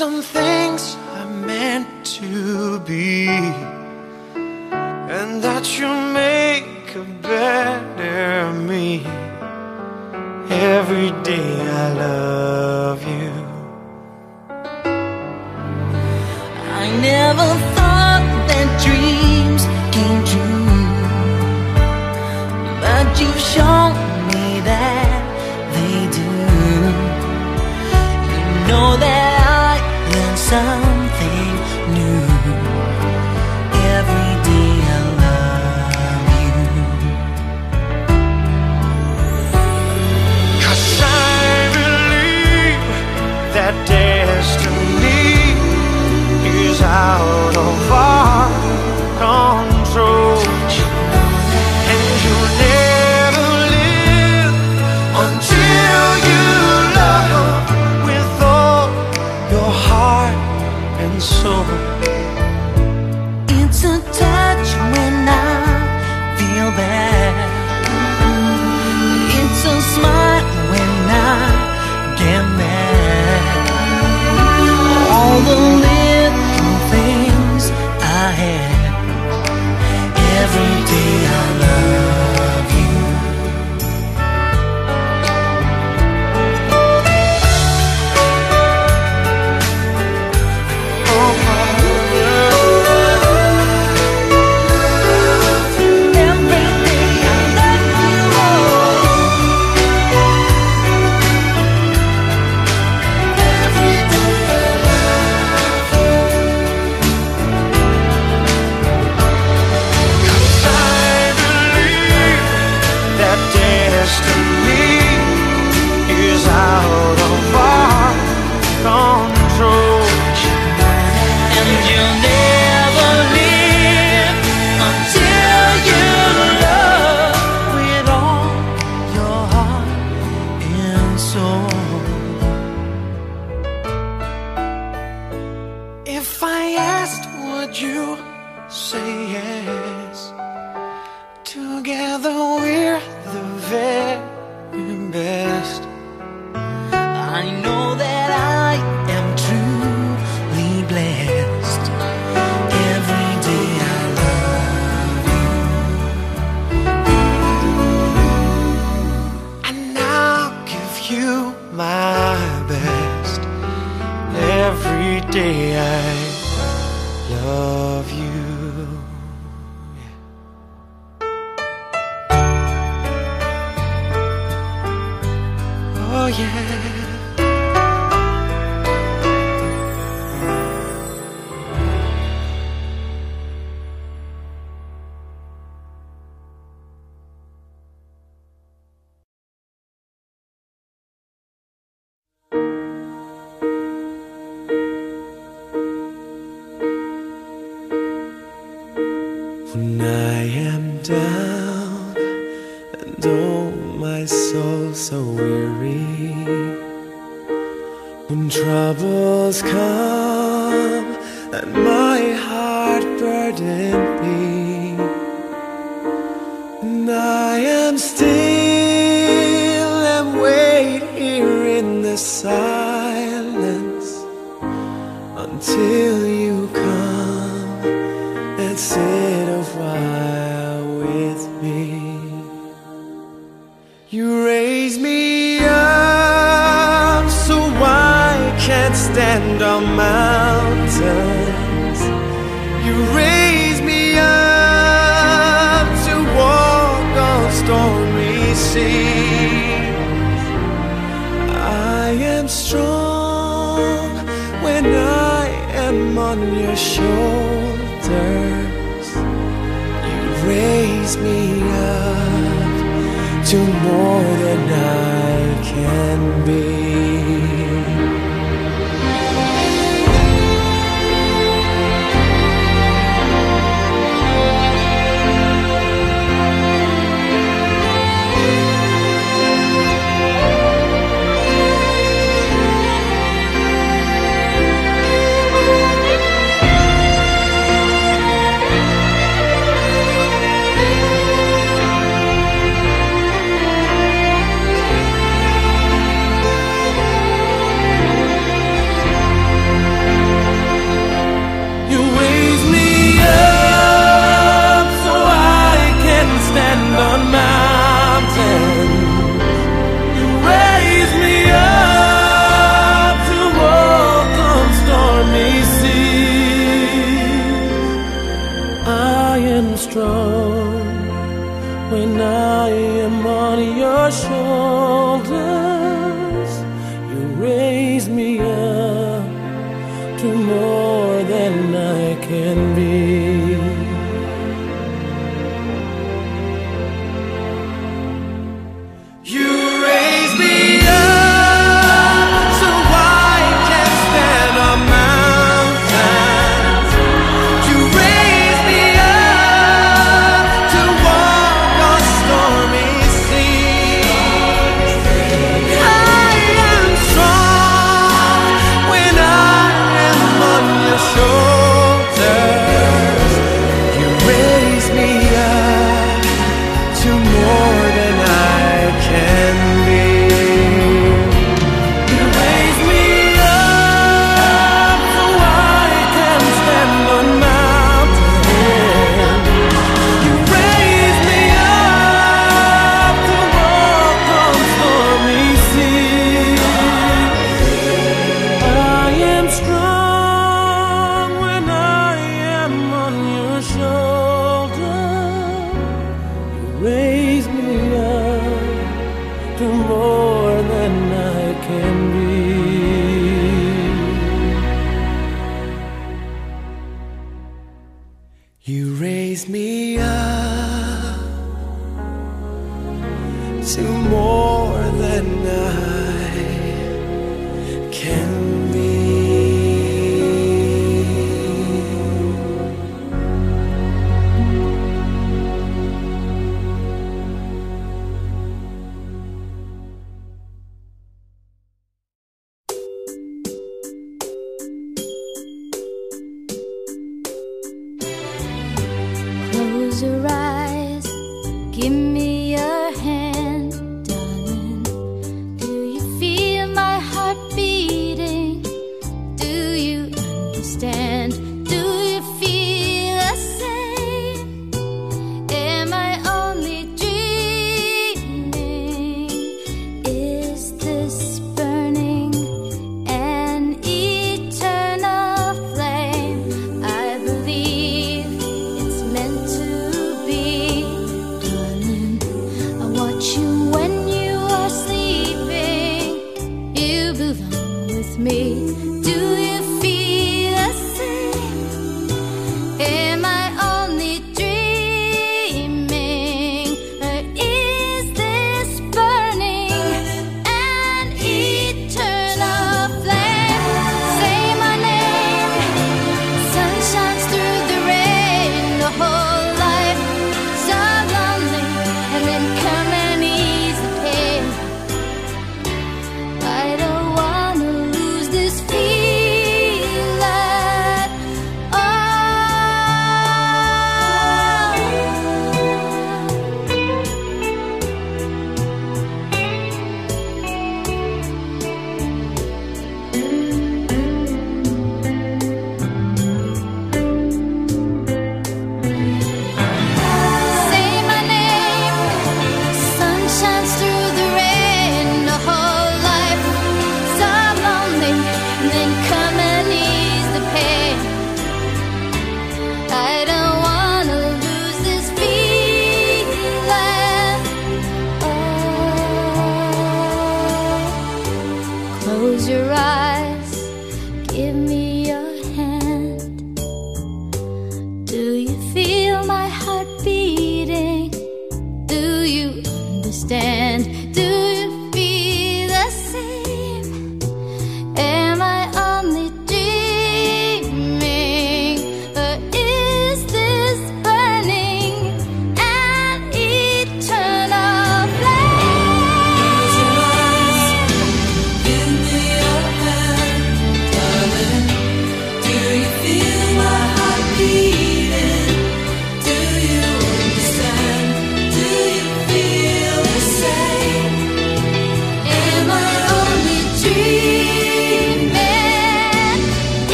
some things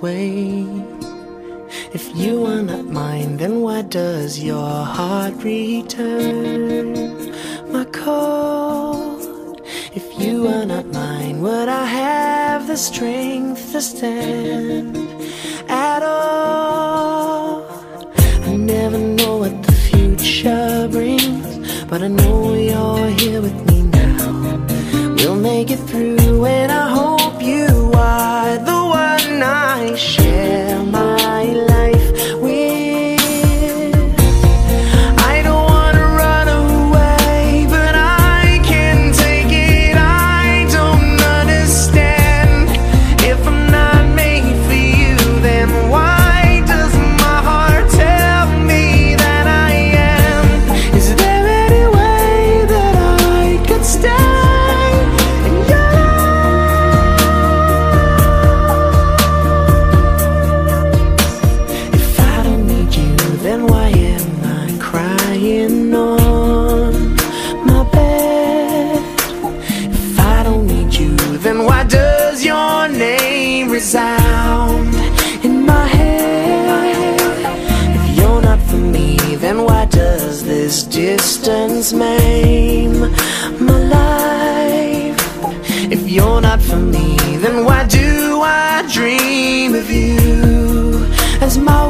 way. you're not for me Then why do I dream of you? As my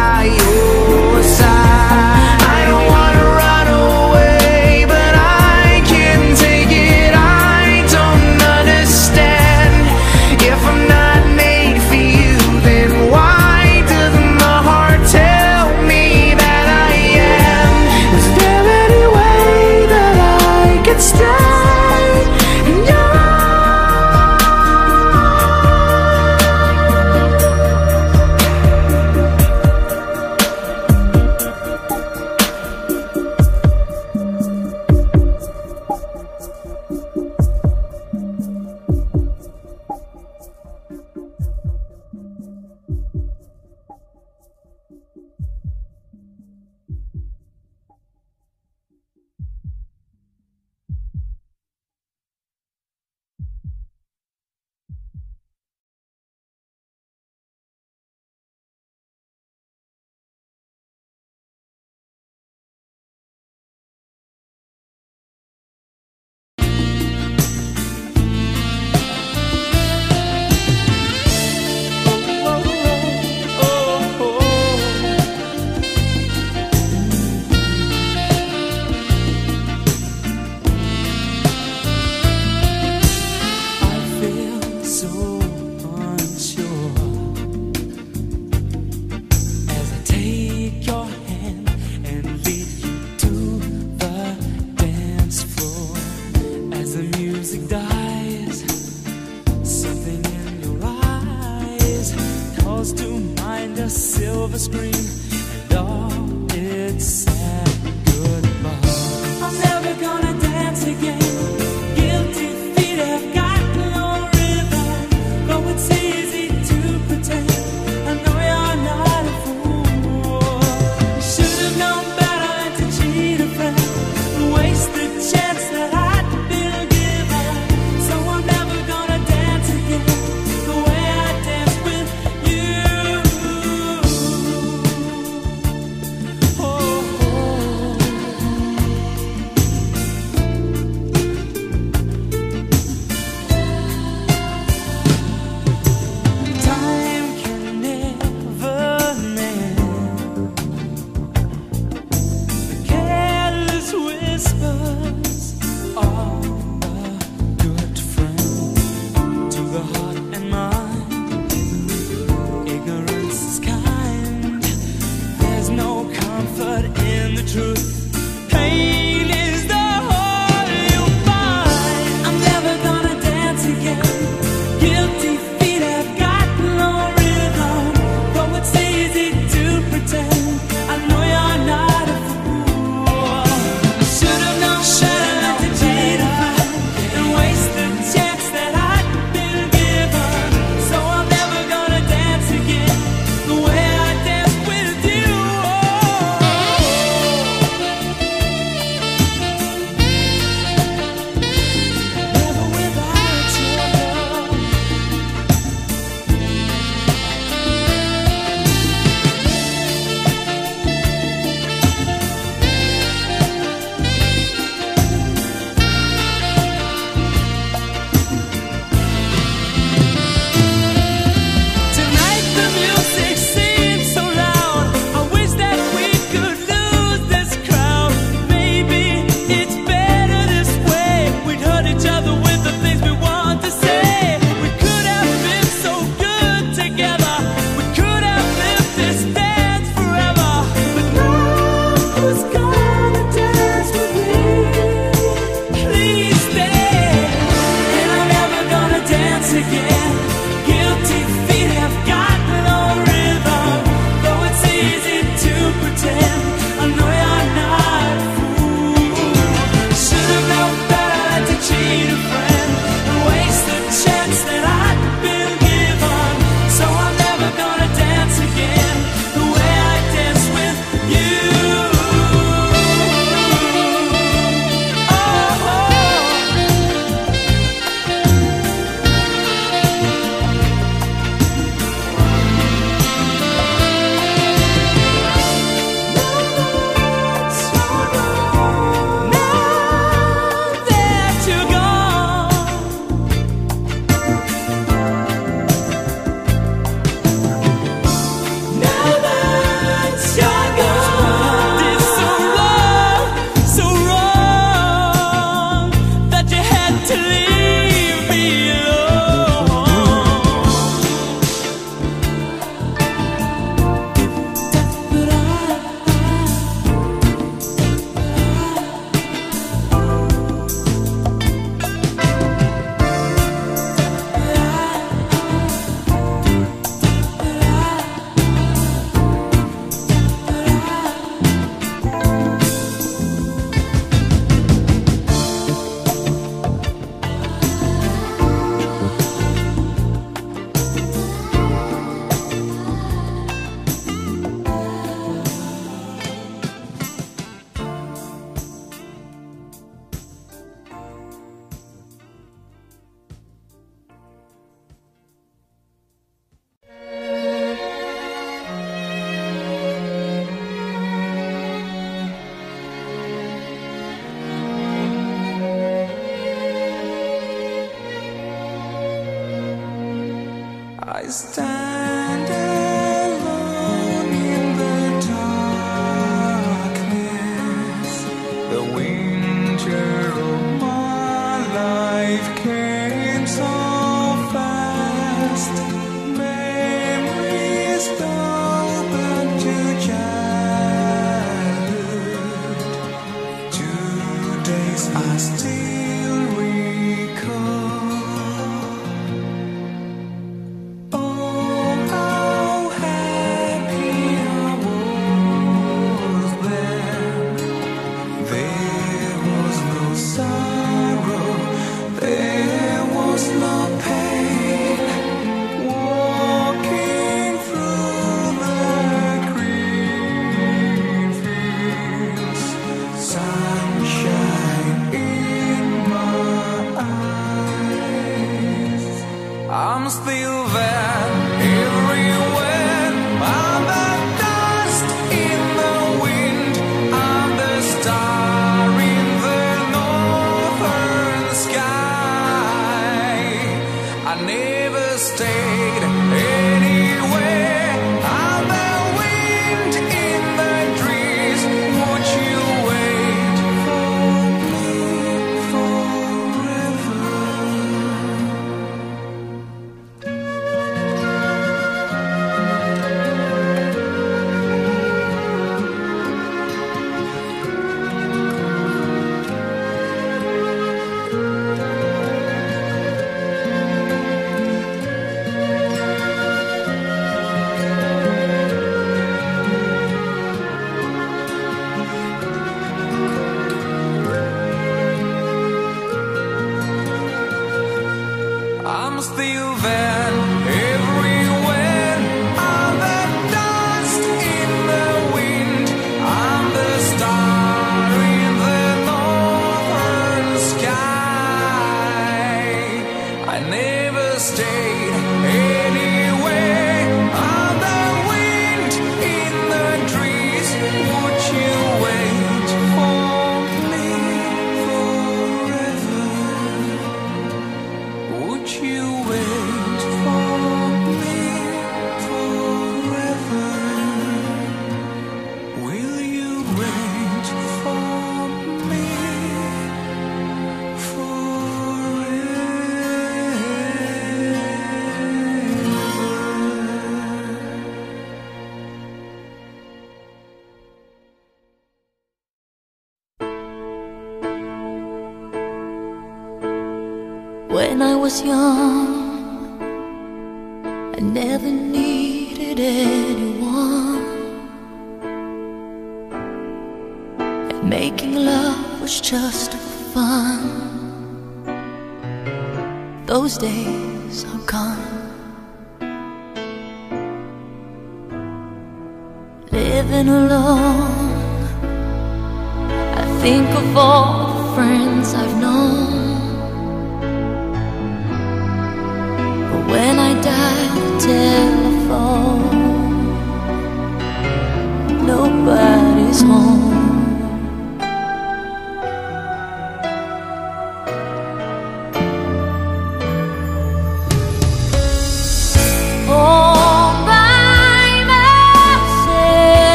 calls to mind a silver screen. And all its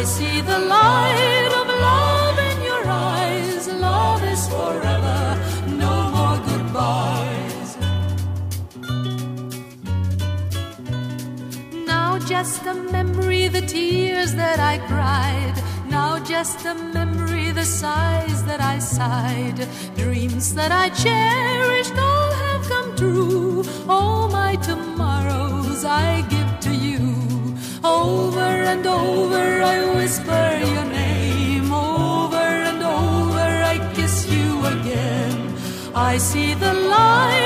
I see the light of love in your eyes. Love is forever, no more goodbyes. Now just a memory, the tears that I cried. Now just a memory, the sighs that I sighed. Dreams that I cherished all have come true. All my tomorrows I give. Over and over I whisper your name. Over and over I kiss you again. I see the light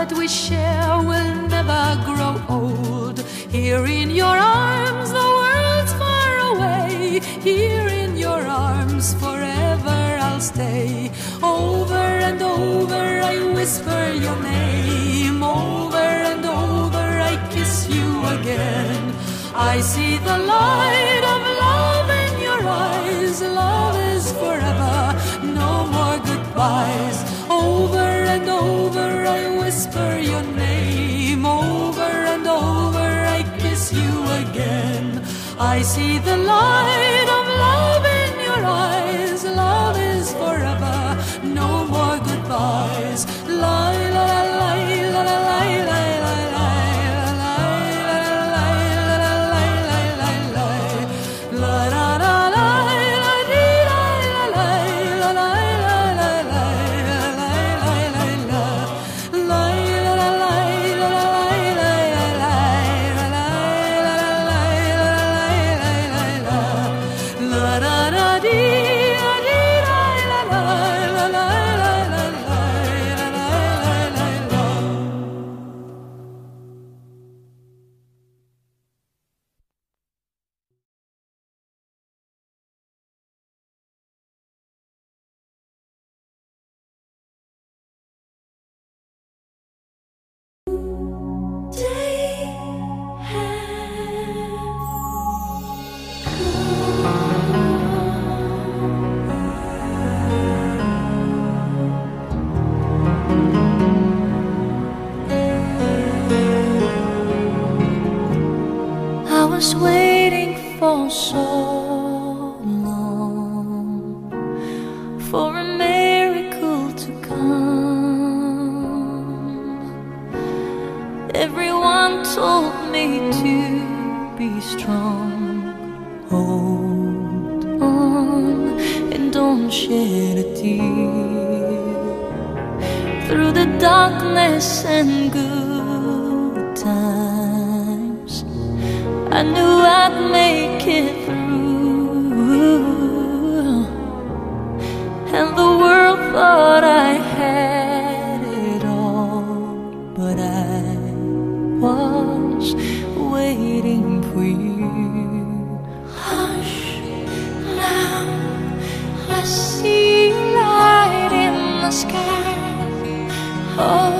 that we share will never grow old. Here in your arms, the world's far away. Here in your arms, forever I'll stay. Over and over, I whisper your name. Over and over, I kiss you again. I see the light of love in your eyes. Love is forever, no more goodbyes. Over and over, I whisper your name. Over and over, I kiss you again. I see the light of love in your eyes. Love is forever, no more goodbyes. Through the darkness and good times. I knew I'd make it through, and the world thought I had it all, but I was waiting for you. Hush now, I see light in the sky. Oh,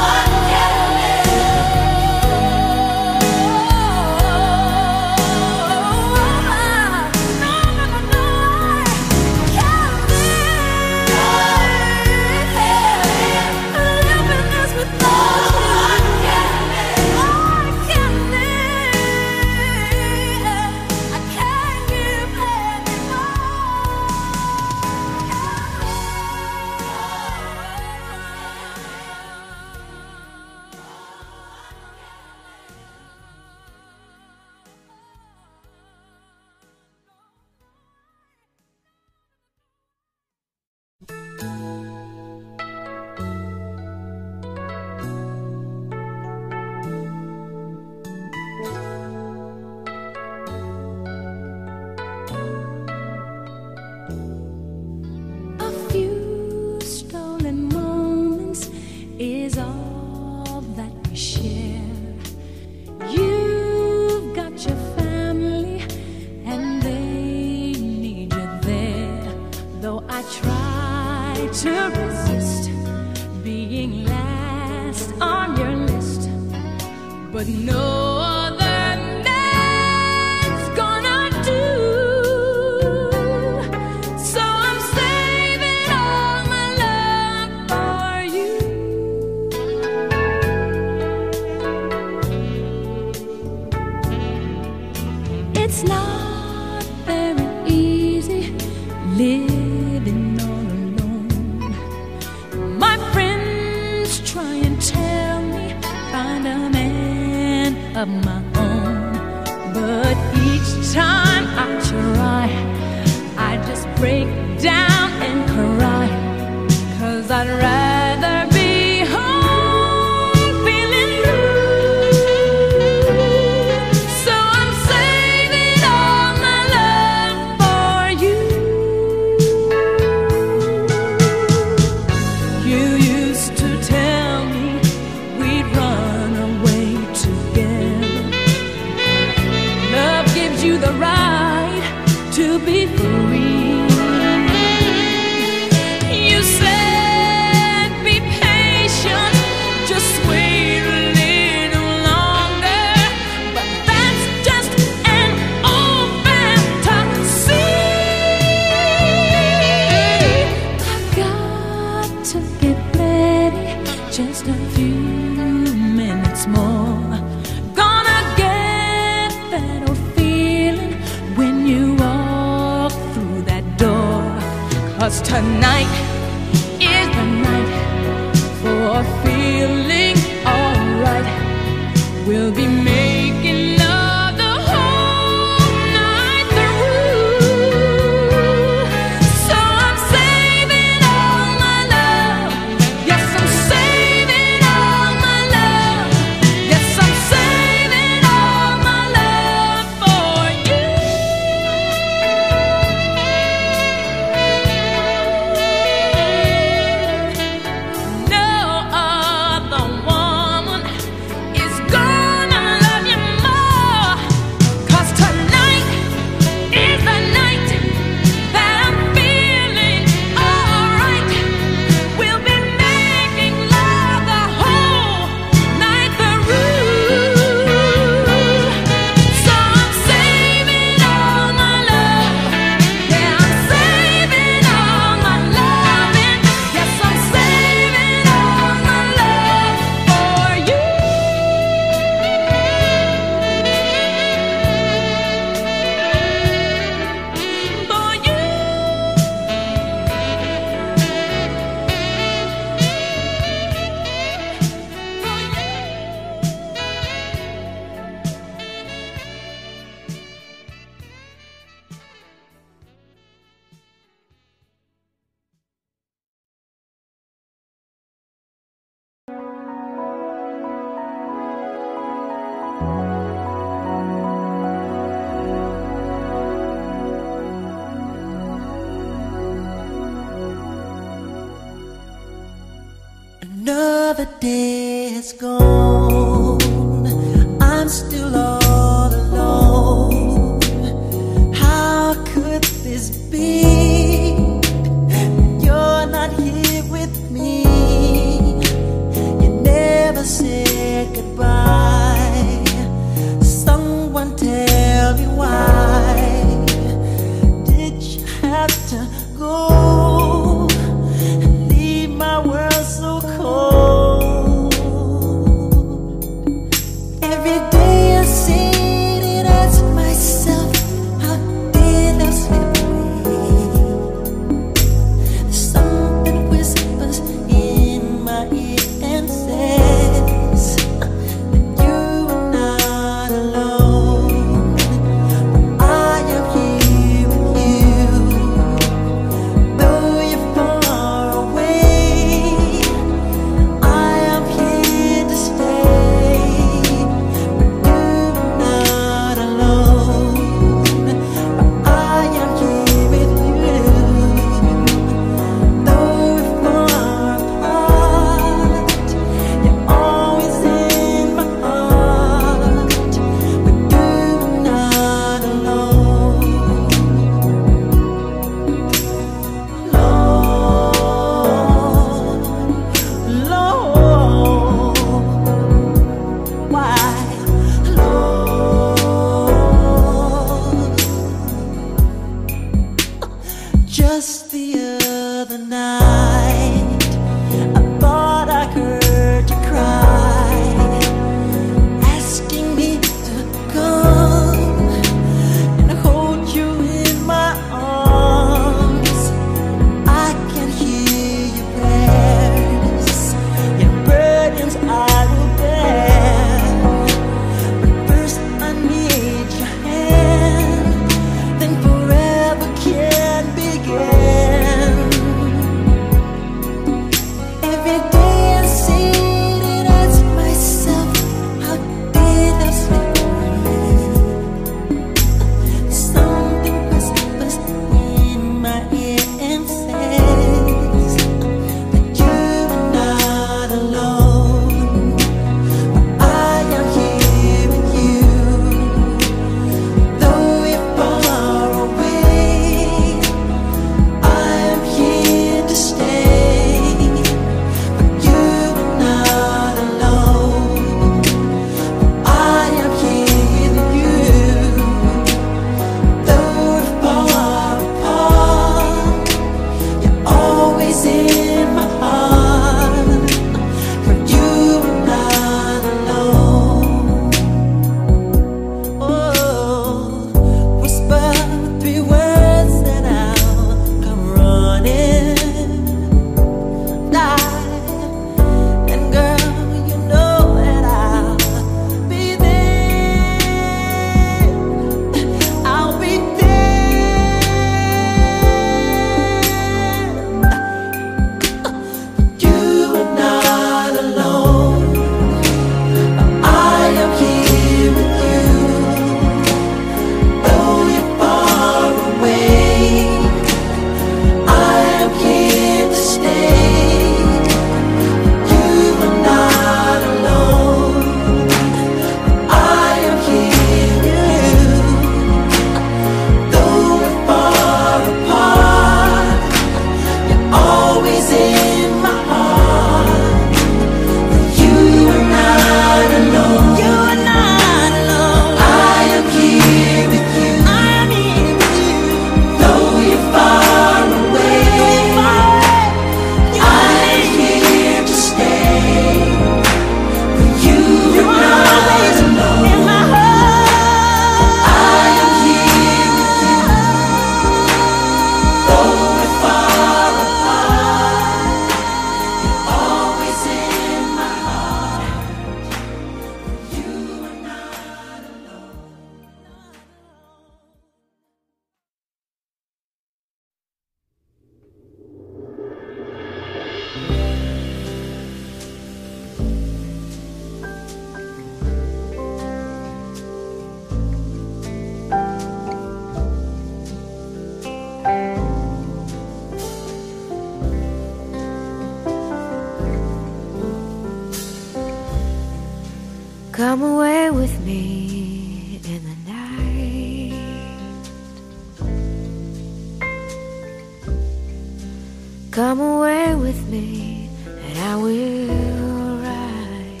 Come away with me, and I will write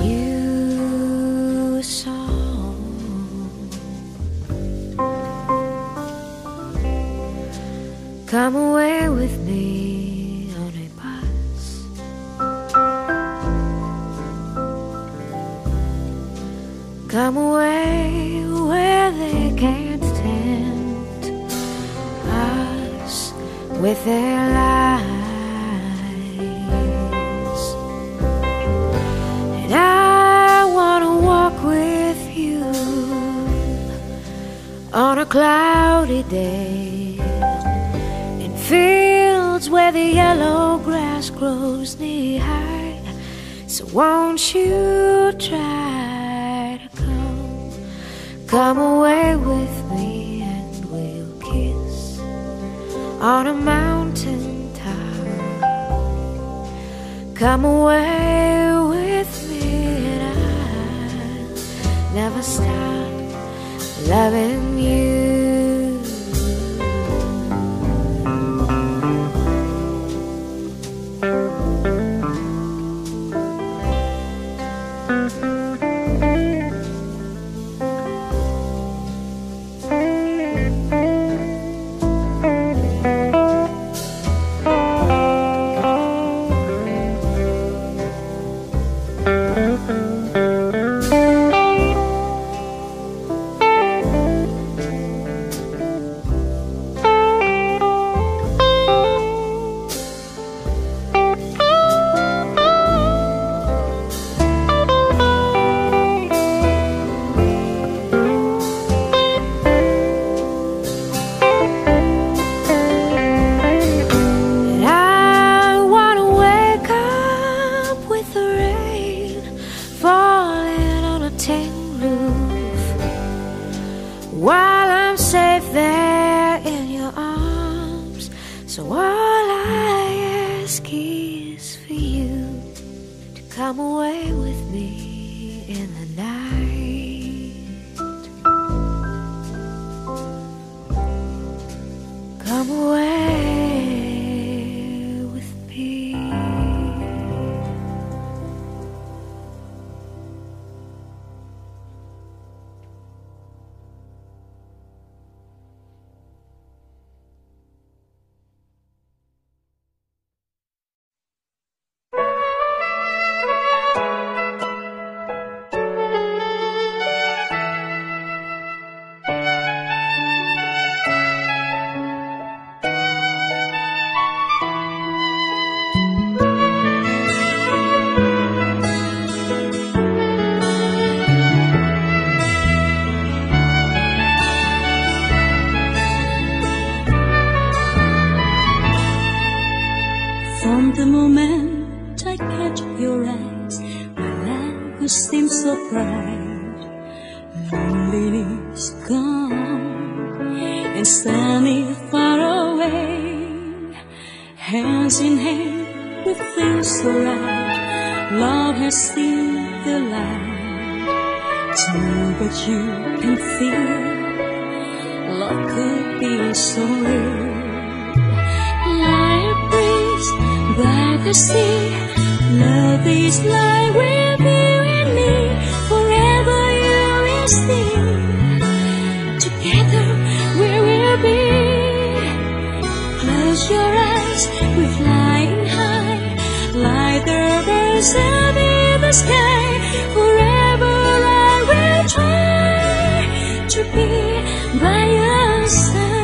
you a song. Come away with me on a bus. Come away where they can't tempt us with their lies. Cloudy day in fields where the yellow grass grows knee high. So won't you try to come, come away with me and we'll kiss on a mountain top. Come away with me and I'll never stop loving the moment I catch your eyes, my life will seem so bright. Loneliness gone and sunny far away. Hands in hand, we feel so right. Love has seen the light. True, but you can feel love could be so real. By the sea, love is like with you and me. Forever you will see. Together we will be. Close your eyes, we're flying high, like the birds up in the sky. Forever I will try to be by your side.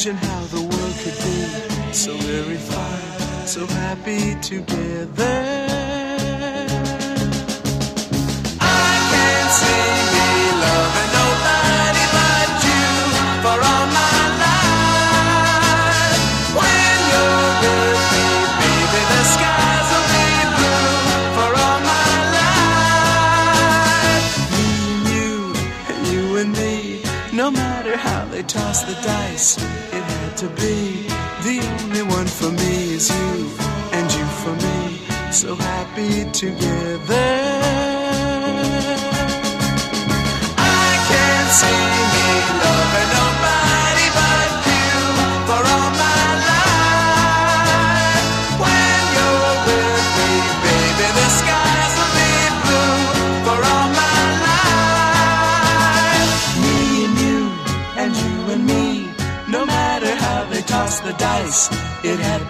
Imagine how the world could be so very fine, so happy together. I can see loving nobody but you for all my life. When you're with me, baby, the skies will be blue for all my life. Me and you, and you and me, no matter how they toss the dice to be. The only one for me is you, and you for me. So happy together. I can't see.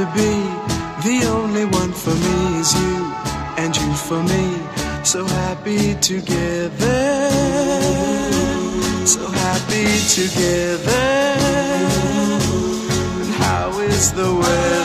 to be. The only one for me is you, and you for me. So happy together. So happy together. And how is the world?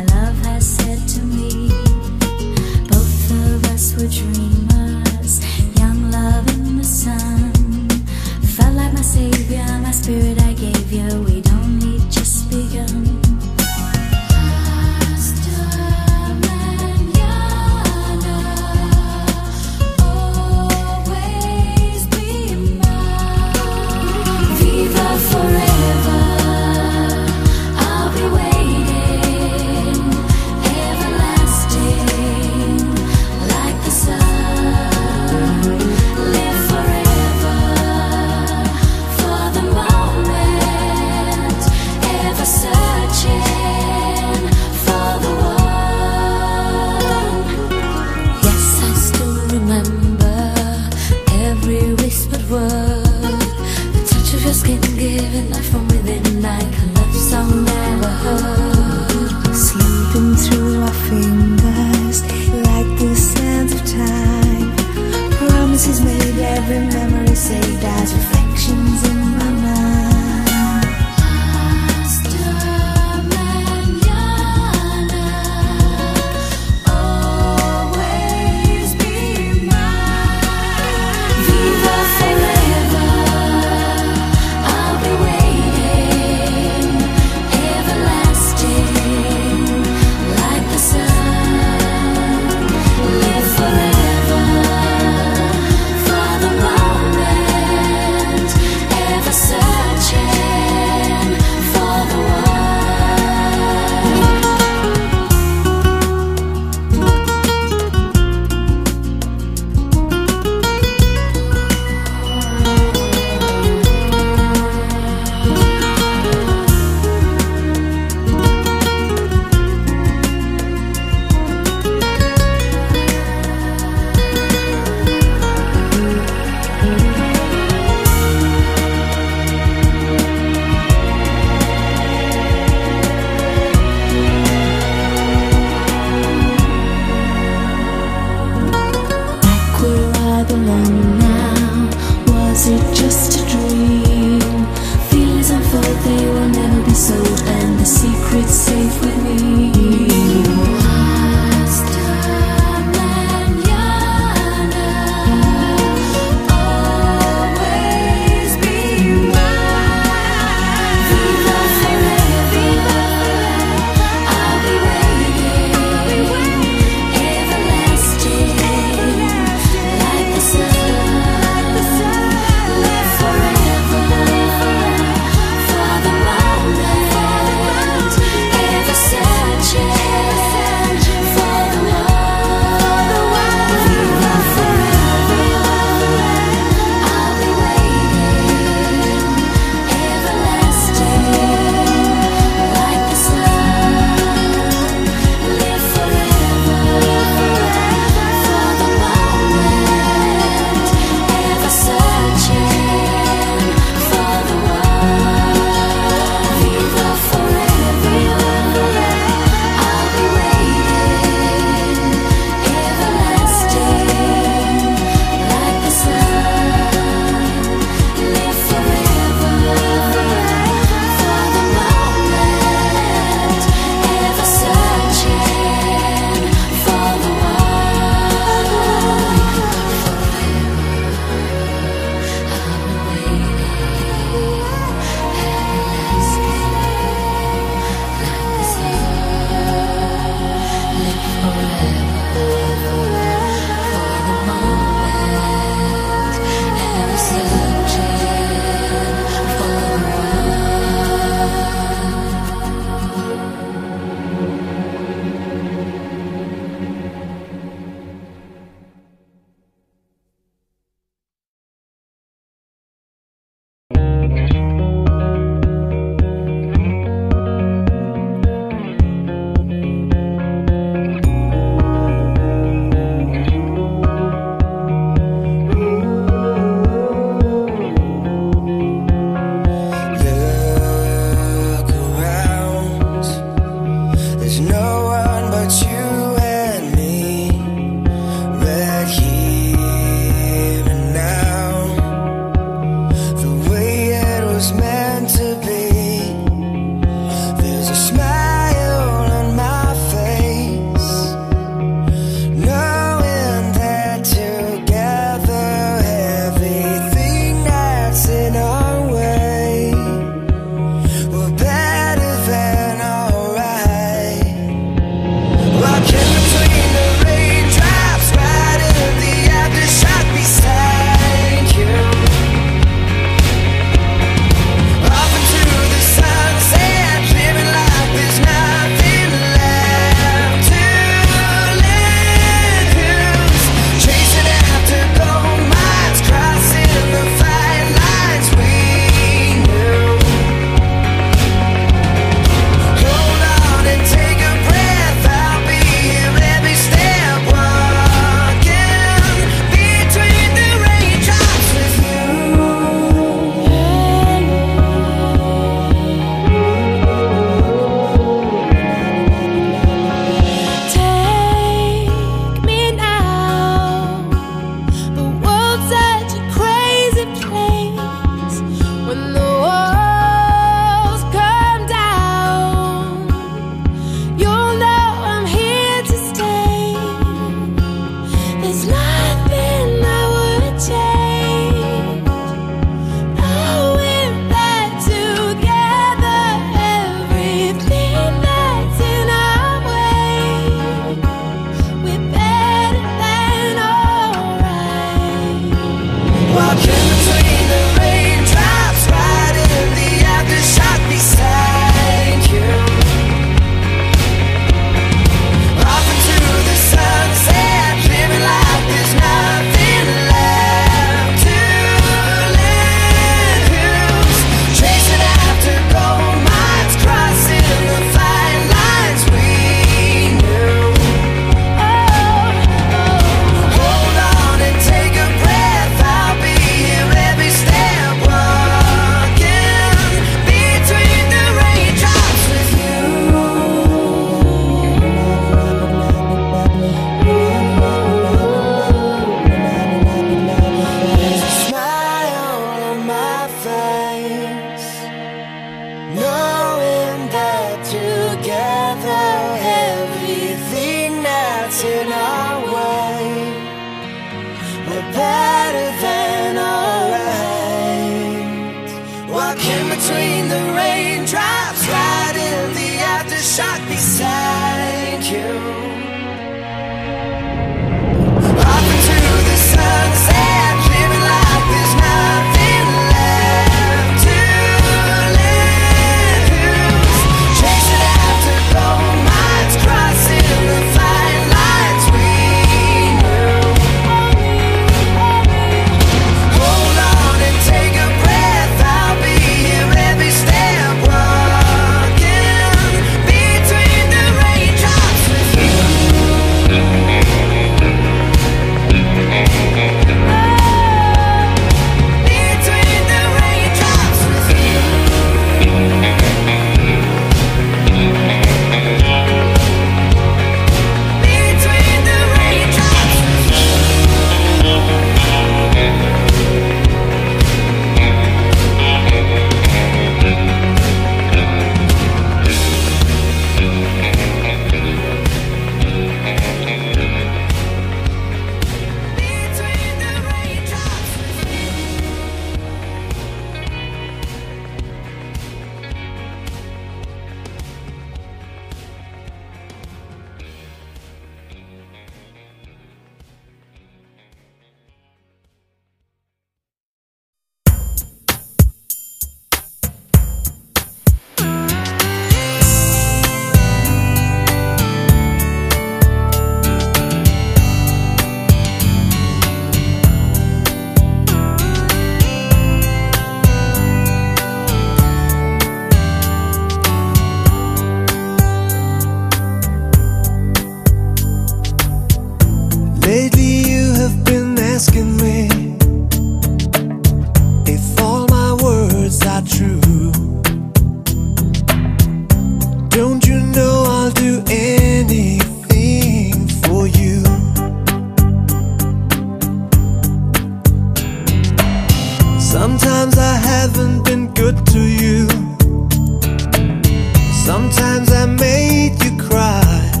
Sometimes I made you cry.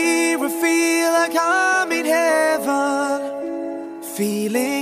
here I feel like I'm in heaven Feeling